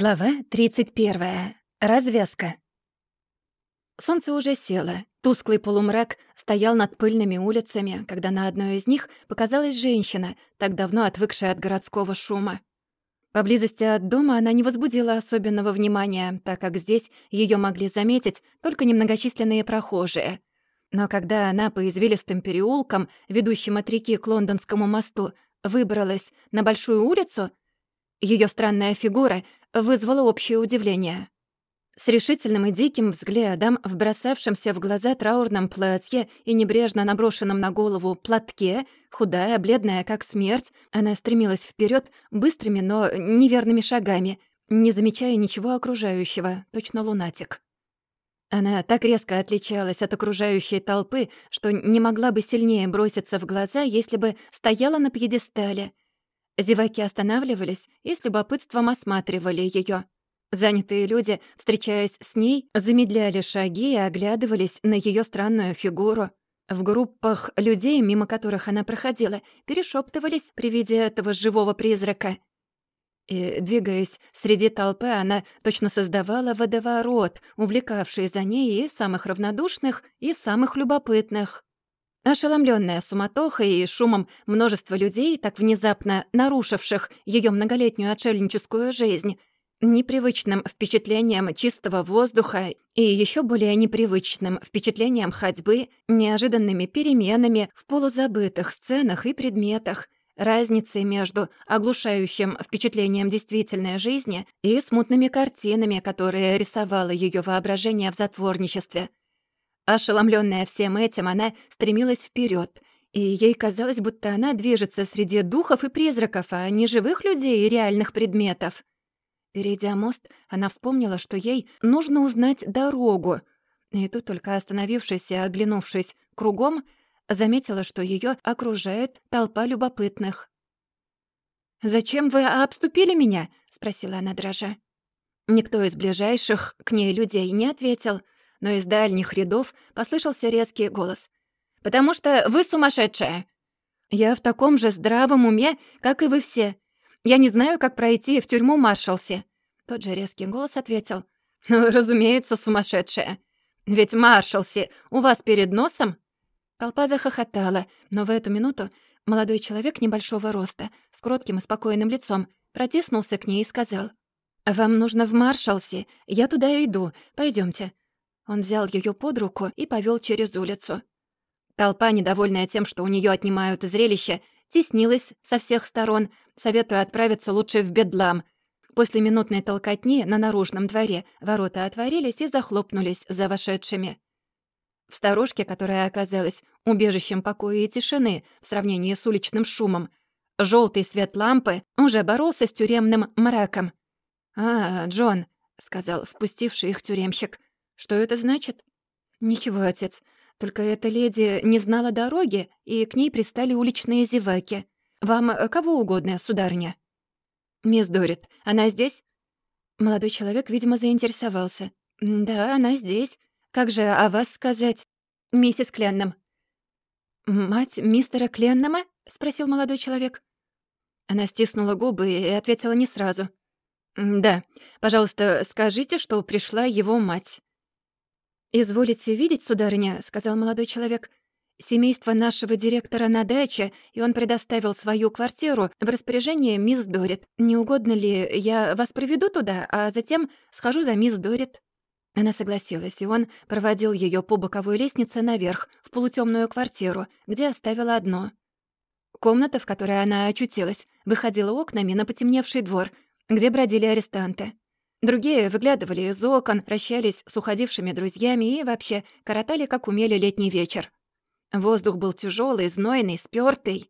Глава 31. Развязка. Солнце уже село. Тусклый полумрак стоял над пыльными улицами, когда на одной из них показалась женщина, так давно отвыкшая от городского шума. Поблизости от дома она не возбудила особенного внимания, так как здесь ее могли заметить только немногочисленные прохожие. Но когда она по извилистым переулкам, ведущим от реки к Лондонскому мосту, выбралась на большую улицу, ее странная фигура вызвало общее удивление. С решительным и диким взглядом, в бросавшемся в глаза траурном платье и небрежно наброшенном на голову платке, худая, бледная, как смерть, она стремилась вперед быстрыми, но неверными шагами, не замечая ничего окружающего, точно лунатик. Она так резко отличалась от окружающей толпы, что не могла бы сильнее броситься в глаза, если бы стояла на пьедестале — Зеваки останавливались и с любопытством осматривали ее. Занятые люди, встречаясь с ней, замедляли шаги и оглядывались на ее странную фигуру. В группах людей, мимо которых она проходила, перешептывались при виде этого живого призрака. И, двигаясь среди толпы, она точно создавала водоворот, увлекавший за ней и самых равнодушных, и самых любопытных. Ошеломленная суматохой и шумом множества людей, так внезапно нарушивших ее многолетнюю отшельническую жизнь, непривычным впечатлением чистого воздуха и еще более непривычным впечатлением ходьбы, неожиданными переменами в полузабытых сценах и предметах, разницей между оглушающим впечатлением действительной жизни и смутными картинами, которые рисовало ее воображение в затворничестве — Ошеломленная всем этим, она стремилась вперед, и ей казалось, будто она движется среди духов и призраков, а не живых людей и реальных предметов. Перейдя мост, она вспомнила, что ей нужно узнать дорогу. И тут только остановившись и оглянувшись кругом, заметила, что ее окружает толпа любопытных. «Зачем вы обступили меня?» — спросила она дрожа. Никто из ближайших к ней людей не ответил — но из дальних рядов послышался резкий голос. «Потому что вы сумасшедшая!» «Я в таком же здравом уме, как и вы все. Я не знаю, как пройти в тюрьму Маршалси». Тот же резкий голос ответил. «Ну, разумеется, сумасшедшая. Ведь Маршалси у вас перед носом?» Толпа захохотала, но в эту минуту молодой человек небольшого роста, с кротким и спокойным лицом, протиснулся к ней и сказал. «Вам нужно в Маршалси. Я туда иду. Пойдемте. Он взял ее под руку и повел через улицу. Толпа, недовольная тем, что у нее отнимают зрелище, теснилась со всех сторон, советуя отправиться лучше в Бедлам. После минутной толкотни на наружном дворе ворота отворились и захлопнулись за вошедшими. В сторожке, которая оказалась убежищем покоя и тишины в сравнении с уличным шумом, желтый свет лампы уже боролся с тюремным мраком. «А, Джон», — сказал впустивший их тюремщик, что это значит? Ничего, отец. Только эта леди не знала дороги, и к ней пристали уличные зеваки. Вам э, кого угодно, сударыня. Мисс Дорит, она здесь? Молодой человек, видимо, заинтересовался. Да, она здесь. Как же о вас сказать? Миссис Кленном. «Мать мистера Кленнома?» — спросил молодой человек. Она стиснула губы и ответила не сразу. «Да, пожалуйста, скажите, что пришла его мать». «Изволите видеть, сударыня», — сказал молодой человек, «семейство нашего директора на даче, и он предоставил свою квартиру в распоряжение мисс Дорит. Не угодно ли я вас проведу туда, а затем схожу за мисс Дорит?» Она согласилась, и он проводил ее по боковой лестнице наверх, в полутемную квартиру, где оставила одно. Комната, в которой она очутилась, выходила окнами на потемневший двор, где бродили арестанты. Другие выглядывали из окон, прощались с уходившими друзьями и вообще коротали, как умели, летний вечер. Воздух был тяжелый, знойный, спёртый.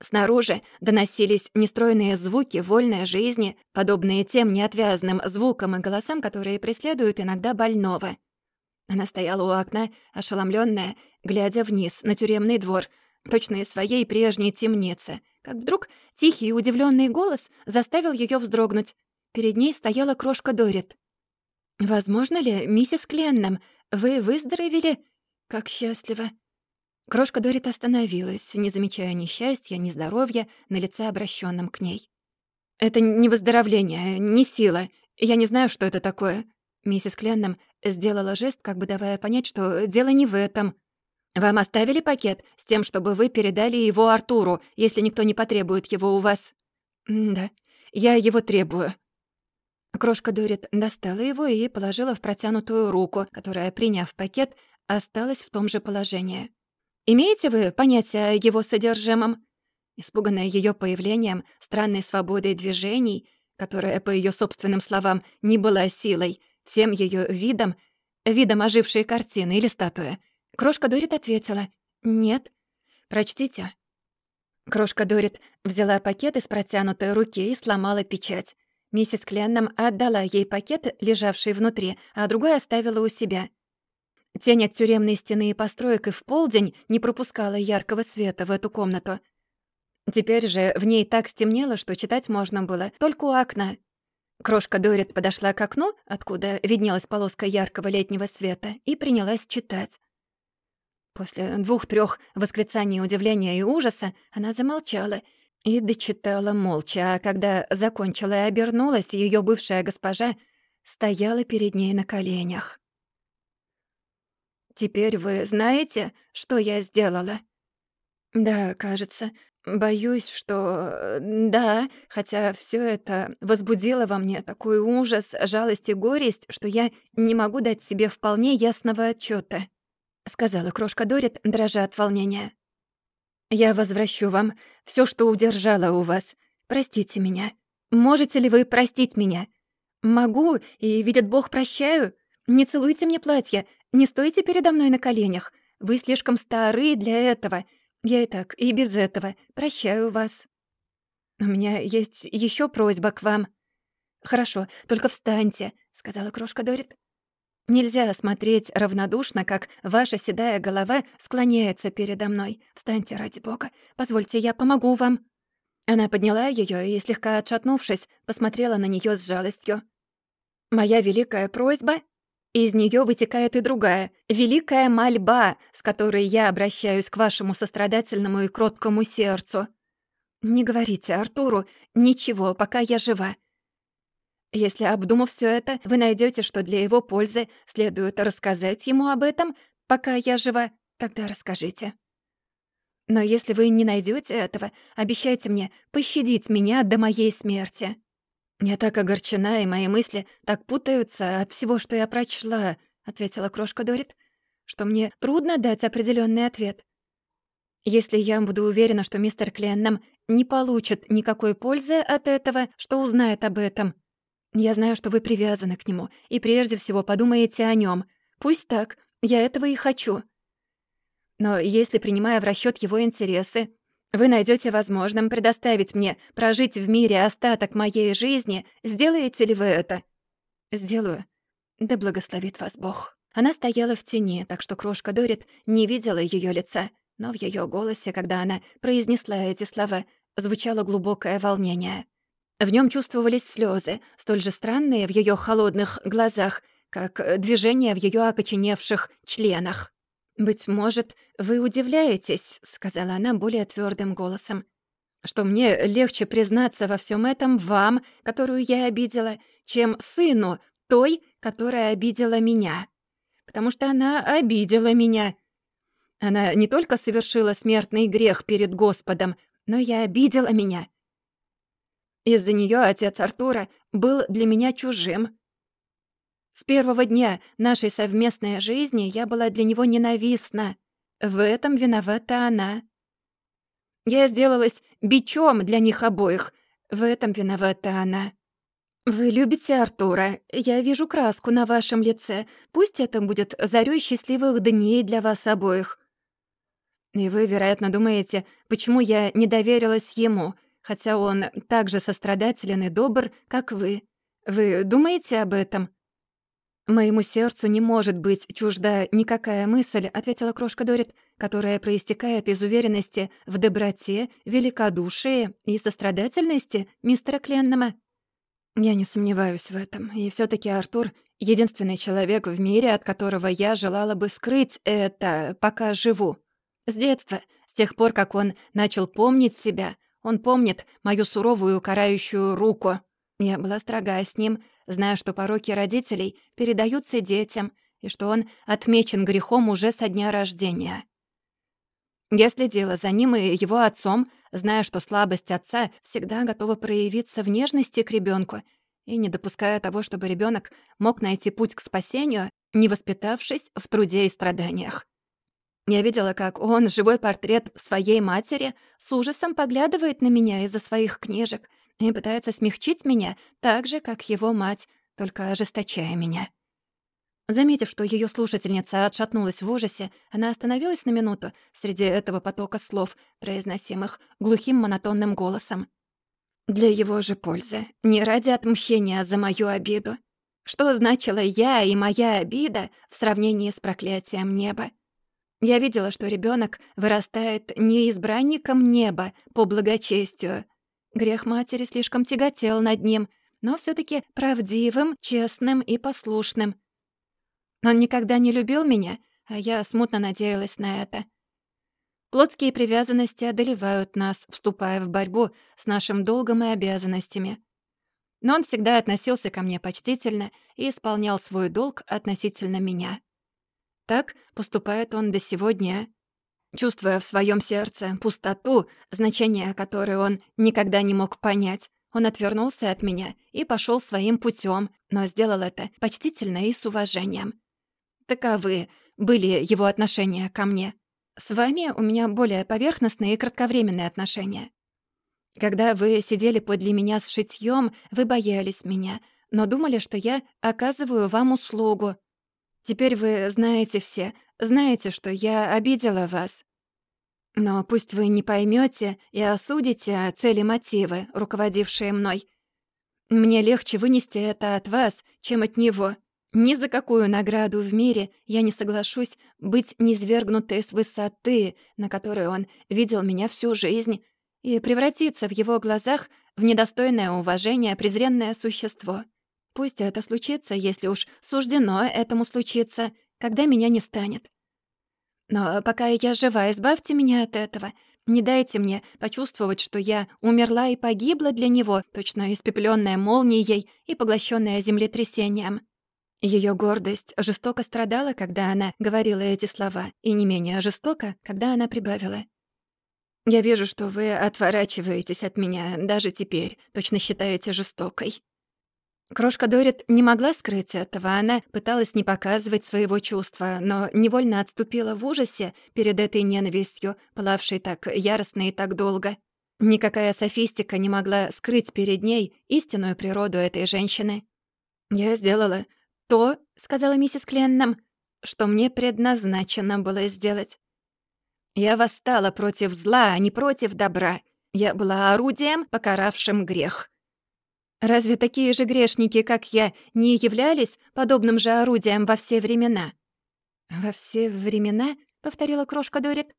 Снаружи доносились нестройные звуки вольной жизни, подобные тем неотвязным звукам и голосам, которые преследуют иногда больного. Она стояла у окна, ошеломленная, глядя вниз на тюремный двор, точно из своей прежней темницы, как вдруг тихий и удивленный голос заставил ее вздрогнуть. Перед ней стояла крошка Дорит. «Возможно ли, миссис Кленном, вы выздоровели? Как счастливо!» Крошка Дорит остановилась, не замечая ни счастья, ни здоровья на лице, обращенном к ней. «Это не выздоровление, не сила. «Я не знаю, что это такое». Миссис Кленном сделала жест, как бы давая понять, что дело не в этом. «Вам оставили пакет с тем, чтобы вы передали его Артуру, если никто не потребует его у вас?» «Да, я его требую». Крошка Дорит достала его и положила в протянутую руку, которая, приняв пакет, осталась в том же положении. «Имеете вы понятие о его содержимом?» Испуганная ее появлением, странной свободой движений, которая, по ее собственным словам, не была силой, всем ее видом, видом ожившей картины или статуи, Крошка Дорит ответила «Нет». «Прочтите». Крошка Дорит взяла пакет из протянутой руки и сломала печать. Миссис Кленном отдала ей пакет, лежавший внутри, а другой оставила у себя. Тень от тюремной стены и построек и в полдень не пропускала яркого света в эту комнату — Теперь же в ней так стемнело, что читать можно было только у окна. Крошка Дорит подошла к окну, откуда виднелась полоска яркого летнего света, и принялась читать. После двух трех восклицаний удивления и ужаса она замолчала и дочитала молча, а когда закончила и обернулась, ее бывшая госпожа стояла перед ней на коленях. «Теперь вы знаете, что я сделала?» «Да, кажется. Боюсь, что да, хотя все это возбудило во мне такой ужас, жалость и горесть, что я не могу дать себе вполне ясного отчета, сказала крошка Дорит, дрожа от волнения. «Я возвращу вам все, что удержала у вас. Простите меня. Можете ли вы простить меня? Могу, и, видит Бог, прощаю. Не целуйте мне платье, не стойте передо мной на коленях. Вы слишком стары для этого. Я и так, и без этого. Прощаю вас. У меня есть еще просьба к вам. Хорошо, только встаньте, сказала крошка Дорит. Нельзя смотреть равнодушно, как ваша седая голова склоняется передо мной. Встаньте, ради бога. Позвольте, я помогу вам. Она подняла ее и, слегка отшатнувшись, посмотрела на нее с жалостью. «Моя великая просьба из нее вытекает и другая, великая мольба, с которой я обращаюсь к вашему сострадательному и кроткому сердцу. Не говорите Артуру ничего, пока я жива. Если, обдумав все это, вы найдете, что для его пользы следует рассказать ему об этом, пока я жива, тогда расскажите. Но если вы не найдете этого, обещайте мне пощадить меня до моей смерти. «Я так огорчена, и мои мысли так путаются от всего, что я прочла», — ответила крошка Дорит, «что мне трудно дать определенный ответ. Если я буду уверена, что мистер Кленнам не получит никакой пользы от этого, что узнает об этом. Я знаю, что вы привязаны к нему, и прежде всего подумаете о нем. Пусть так, я этого и хочу. Но если, принимая в расчет его интересы, вы найдете возможным предоставить мне прожить в мире остаток моей жизни, сделаете ли вы это? Сделаю. Да благословит вас Бог. Она стояла в тени, так что крошка Дорит не видела ее лица, но в ее голосе, когда она произнесла эти слова, звучало глубокое волнение. В нем чувствовались слезы, столь же странные в ее холодных глазах, как движения в ее окоченевших членах. «Быть может, вы удивляетесь», — сказала она более твердым голосом, «что мне легче признаться во всем этом вам, которую я обидела, чем сыну той, которая обидела меня. Потому что она обидела меня. Она не только совершила смертный грех перед Господом, но и обидела меня. Из-за нее отец Артура был для меня чужим, с первого дня нашей совместной жизни я была для него ненавистна. В этом виновата она. Я сделалась бичом для них обоих. В этом виновата она. Вы любите Артура. Я вижу краску на вашем лице. Пусть это будет зарёй счастливых дней для вас обоих. И вы, вероятно, думаете, почему я не доверилась ему, хотя он так же сострадателен и добр, как вы. Вы думаете об этом? «Моему сердцу не может быть чужда никакая мысль», — ответила крошка Дорит, «которая проистекает из уверенности в доброте, великодушии и сострадательности мистера Кленнама». Я не сомневаюсь в этом, и все таки Артур — единственный человек в мире, от которого я желала бы скрыть это, пока живу. С детства, с тех пор, как он начал помнить себя, он помнит мою суровую карающую руку. Я была строга с ним, зная, что пороки родителей передаются детям и что он отмечен грехом уже со дня рождения. Я следила за ним и его отцом, зная, что слабость отца всегда готова проявиться в нежности к ребенку и не допуская того, чтобы ребенок мог найти путь к спасению, не воспитавшись в труде и страданиях. Я видела, как он, живой портрет своей матери, с ужасом поглядывает на меня из-за своих книжек и пытается смягчить меня так же, как его мать, только ожесточая меня. Заметив, что ее слушательница отшатнулась в ужасе, она остановилась на минуту среди этого потока слов, произносимых глухим монотонным голосом. Для его же пользы, не ради отмщения за мою обиду. Что значила я и моя обида в сравнении с проклятием неба? Я видела, что ребенок вырастает не избранником неба по благочестию. Грех матери слишком тяготел над ним, но все таки правдивым, честным и послушным — он никогда не любил меня, а я смутно надеялась на это. Плотские привязанности одолевают нас, вступая в борьбу с нашим долгом и обязанностями. Но он всегда относился ко мне почтительно и исполнял свой долг относительно меня. Так поступает он до сегодня, чувствуя в своем сердце пустоту, значение которой он никогда не мог понять. Он отвернулся от меня и пошел своим путем, но сделал это почтительно и с уважением. Таковы были его отношения ко мне. С вами у меня более поверхностные и кратковременные отношения. Когда вы сидели подле меня с шитьём, вы боялись меня, но думали, что я оказываю вам услугу. Теперь вы знаете все, знаете, что я обидела вас. Но пусть вы не поймёте и осудите цели мотивы, руководившие мной. Мне легче вынести это от вас, чем от него. Ни за какую награду в мире я не соглашусь быть низвергнутой с высоты, на которой он видел меня всю жизнь, и превратиться в его глазах в недостойное уважения презренное существо. Пусть это случится, если уж суждено этому случиться, когда меня не станет. Но пока я жива, избавьте меня от этого. Не дайте мне почувствовать, что я умерла и погибла для него, точно испепелённая молнией и поглощенная землетрясением. Ее гордость жестоко страдала, когда она говорила эти слова, и не менее жестоко, когда она прибавила. «Я вижу, что вы отворачиваетесь от меня даже теперь, точно считаете жестокой». Крошка Дорит не могла скрыть этого, она пыталась не показывать своего чувства, но невольно отступила в ужасе перед этой ненавистью, пылавшей так яростно и так долго. Никакая софистика не могла скрыть перед ней истинную природу этой женщины. «Я сделала то, — сказала миссис Кленнам, — что мне предназначено было сделать. Я восстала против зла, а не против добра. Я была орудием, покаравшим грех. Разве такие же грешники, как я, не являлись подобным же орудием во все времена? «Во все времена?» — повторила крошка Дорит.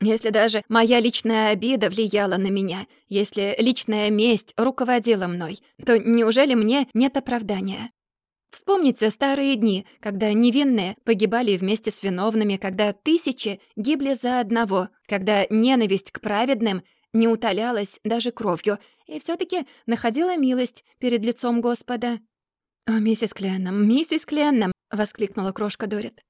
«Если даже моя личная обида влияла на меня, если личная месть руководила мной, то неужели мне нет оправдания? Вспомните старые дни, когда невинные погибали вместе с виновными, когда тысячи гибли за одного, когда ненависть к праведным не утолялась даже кровью и все таки находила милость перед лицом Господа. «О, миссис Кленном, миссис Кленном!» — воскликнула крошка Дорит.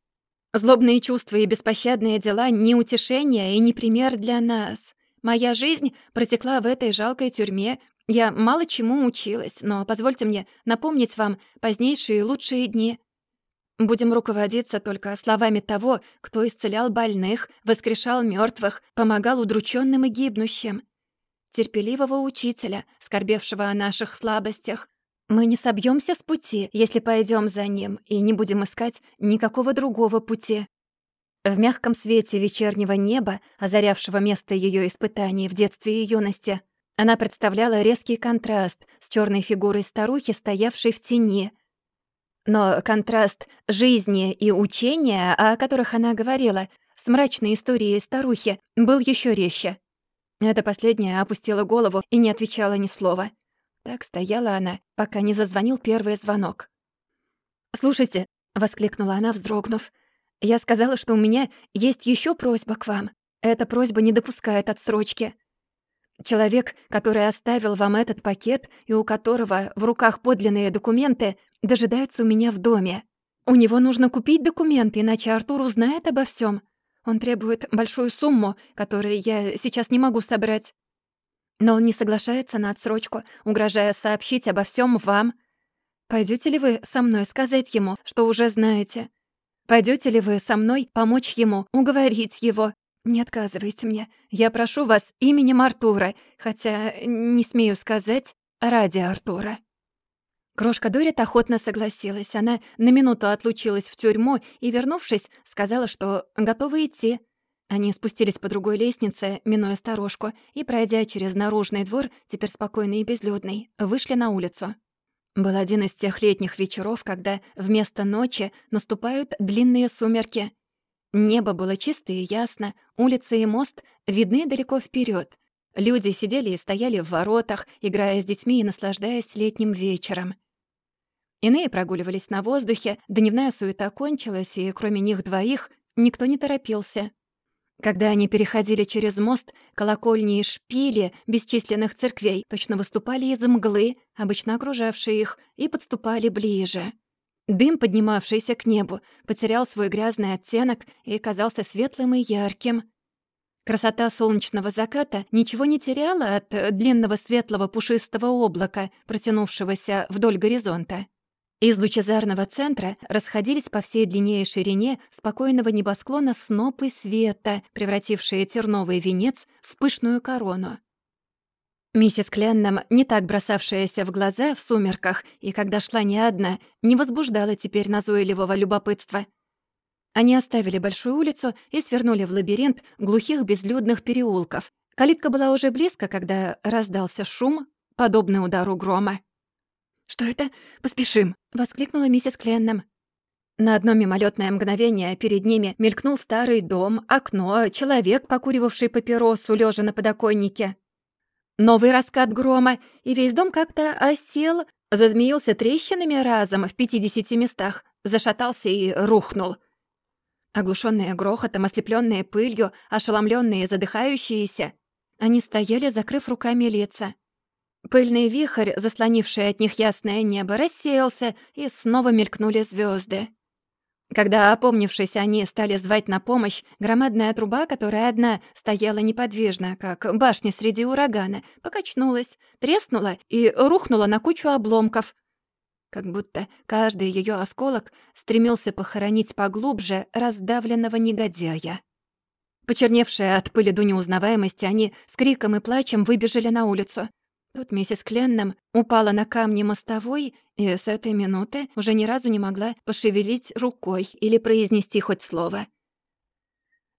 «Злобные чувства и беспощадные дела — не утешение и не пример для нас. Моя жизнь протекла в этой жалкой тюрьме я мало чему училась, но позвольте мне напомнить вам позднейшие лучшие дни. Будем руководиться только словами того, кто исцелял больных, воскрешал мертвых, помогал удрученным и гибнущим. Терпеливого учителя, скорбевшего о наших слабостях. Мы не собьемся с пути, если пойдем за ним, и не будем искать никакого другого пути. В мягком свете вечернего неба, озарявшего место ее испытаний в детстве и юности, она представляла резкий контраст с черной фигурой старухи, стоявшей в тени. Но контраст жизни и учения, о которых она говорила, с мрачной историей старухи, был еще резче. Эта последняя опустила голову и не отвечала ни слова. Так стояла она, пока не зазвонил первый звонок. «Слушайте», — воскликнула она, вздрогнув, «я сказала, что у меня есть еще просьба к вам. Эта просьба не допускает отсрочки. Человек, который оставил вам этот пакет и у которого в руках подлинные документы, дожидается у меня в доме. У него нужно купить документы, иначе Артур узнает обо всем. Он требует большую сумму, которую я сейчас не могу собрать. Но он не соглашается на отсрочку, угрожая сообщить обо всем вам. Пойдете ли вы со мной сказать ему, что уже знаете? Пойдете ли вы со мной помочь ему, уговорить его, «Не отказывайте мне. Я прошу вас именем Артура, хотя не смею сказать ради Артура». Крошка Дорит охотно согласилась. Она на минуту отлучилась в тюрьму и, вернувшись, сказала, что готова идти. Они спустились по другой лестнице, минуя сторожку, и, пройдя через наружный двор, теперь спокойный и безлюдный, вышли на улицу. Был один из тех летних вечеров, когда вместо ночи наступают длинные сумерки, Небо было чисто и ясно, улицы и мост видны далеко вперед. Люди сидели и стояли в воротах, играя с детьми и наслаждаясь летним вечером. Иные прогуливались на воздухе, дневная суета кончилась, и кроме них двоих никто не торопился. Когда они переходили через мост, колокольни и шпили бесчисленных церквей точно выступали из мглы, обычно окружавшие их, и подступали ближе. Дым, поднимавшийся к небу, потерял свой грязный оттенок и казался светлым и ярким. Красота солнечного заката ничего не теряла от длинного светлого пушистого облака, протянувшегося вдоль горизонта. Из лучезарного центра расходились по всей длине и ширине спокойного небосклона снопы света, превратившие терновый венец в пышную корону. Миссис Кленном, не так бросавшаяся в глаза в сумерках, и когда шла не одна, не возбуждала теперь назойливого любопытства. Они оставили большую улицу и свернули в лабиринт глухих безлюдных переулков. Калитка была уже близко, когда раздался шум, подобный удару грома. «Что это? Поспешим!» — воскликнула миссис Кленном. На одно мимолетное мгновение перед ними мелькнул старый дом, окно, человек, покуривавший папиросу, лежа на подоконнике. Новый раскат грома, и весь дом как-то осел, зазмеился трещинами разом в пятидесяти местах, зашатался и рухнул. Оглушенные грохотом, ослепленные пылью, ошеломленные, задыхающиеся, они стояли, закрыв руками лица. Пыльный вихрь, заслонивший от них ясное небо, рассеялся, и снова мелькнули звезды. Когда, опомнившись, они стали звать на помощь, громадная труба, которая одна стояла неподвижно, как башня среди урагана, покачнулась, треснула и рухнула на кучу обломков. Как будто каждый ее осколок стремился похоронить поглубже раздавленного негодяя. Почерневшие от пыли до неузнаваемости, они с криком и плачем выбежали на улицу. Тут миссис Кленном упала на камни мостовой и с этой минуты уже ни разу не могла пошевелить рукой или произнести хоть слово.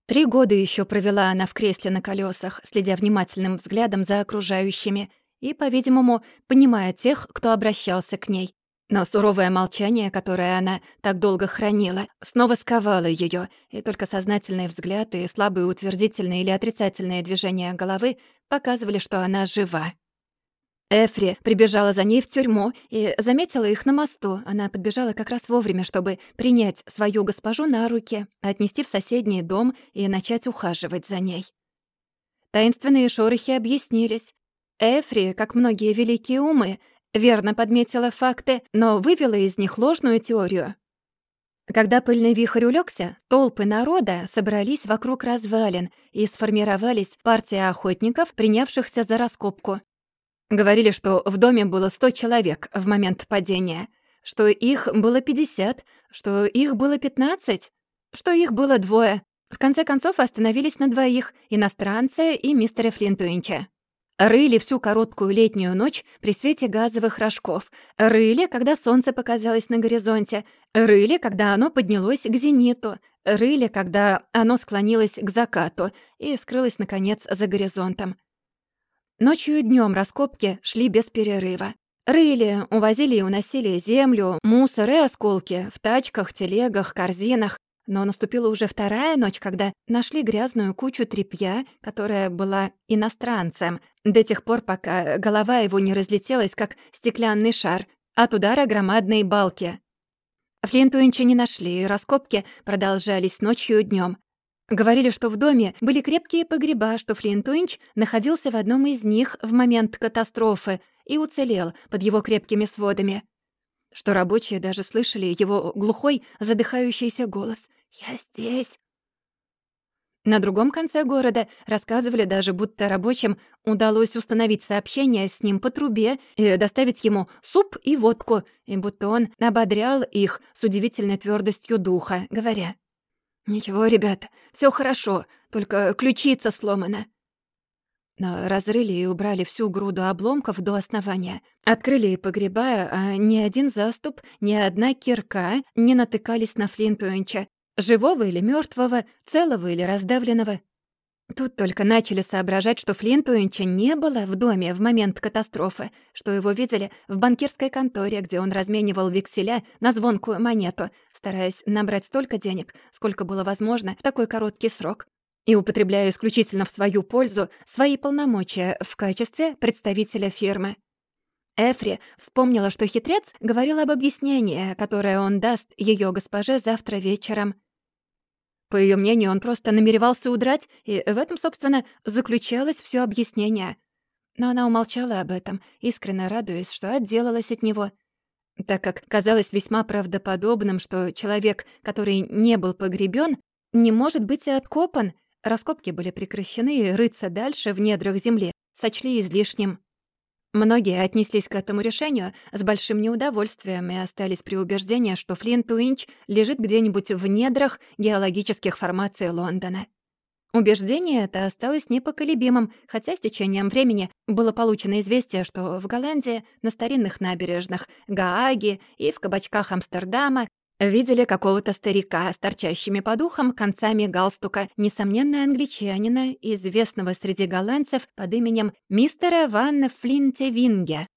Три года еще провела она в кресле на колесах, следя внимательным взглядом за окружающими и, по-видимому, понимая тех, кто обращался к ней. Но суровое молчание, которое она так долго хранила, снова сковало ее, и только сознательный взгляд и слабые утвердительные или отрицательные движения головы показывали, что она жива. Эфри прибежала за ней в тюрьму и заметила их на мосту. Она подбежала как раз вовремя, чтобы принять свою госпожу на руки, отнести в соседний дом и начать ухаживать за ней. Таинственные шорохи объяснились. Эфри, как многие великие умы, верно подметила факты, но вывела из них ложную теорию. Когда пыльный вихрь улегся, толпы народа собрались вокруг развалин и сформировались партия охотников, принявшихся за раскопку. Говорили, что в доме было 100 человек в момент падения, что их было 50, что их было 15, что их было двое. В конце концов остановились на двоих, иностранца и мистера Флинтуинча. Рыли всю короткую летнюю ночь при свете газовых рожков. Рыли, когда солнце показалось на горизонте. Рыли, когда оно поднялось к зениту. Рыли, когда оно склонилось к закату и скрылось, наконец, за горизонтом. Ночью и днем раскопки шли без перерыва. Рыли, увозили и уносили землю, мусор и осколки в тачках, телегах, корзинах. Но наступила уже вторая ночь, когда нашли грязную кучу тряпья, которая была иностранцем, до тех пор, пока голова его не разлетелась, как стеклянный шар, от удара громадной балки. Флинтуинча не нашли, раскопки продолжались ночью и днем. Говорили, что в доме были крепкие погреба, что Флинт Уинч находился в одном из них в момент катастрофы и уцелел под его крепкими сводами. Что рабочие даже слышали его глухой, задыхающийся голос «Я здесь». На другом конце города рассказывали даже, будто рабочим удалось установить сообщение с ним по трубе и доставить ему суп и водку, и будто он ободрял их с удивительной твердостью духа, говоря «Ничего, ребята, все хорошо, только ключица сломана». Но разрыли и убрали всю груду обломков до основания. Открыли и погреба, а ни один заступ, ни одна кирка не натыкались на Флинтуинча, живого или мертвого, целого или раздавленного. Тут только начали соображать, что Флинтуинча не было в доме в момент катастрофы, что его видели в банкирской конторе, где он разменивал векселя на звонкую монету, стараясь набрать столько денег, сколько было возможно в такой короткий срок, и употребляя исключительно в свою пользу свои полномочия в качестве представителя фирмы. Эфри вспомнила, что хитрец говорил об объяснении, которое он даст ее госпоже завтра вечером. По ее мнению, он просто намеревался удрать, и в этом, собственно, заключалось все объяснение. Но она умолчала об этом, искренне радуясь, что отделалась от него, так как казалось весьма правдоподобным, что человек, который не был погребен, не может быть и откопан. Раскопки были прекращены, и рыться дальше в недрах земли сочли излишним. Многие отнеслись к этому решению с большим неудовольствием и остались при убеждении, что Флинт Уинч лежит где-нибудь в недрах геологических формаций Лондона. Убеждение это осталось непоколебимым, хотя с течением времени было получено известие, что в Голландии, на старинных набережных Гааги и в кабачках Амстердама Видели какого-то старика с торчащими по духам концами галстука, несомненно, англичанина, известного среди голландцев под именем мистера Ванна Флинте Винге.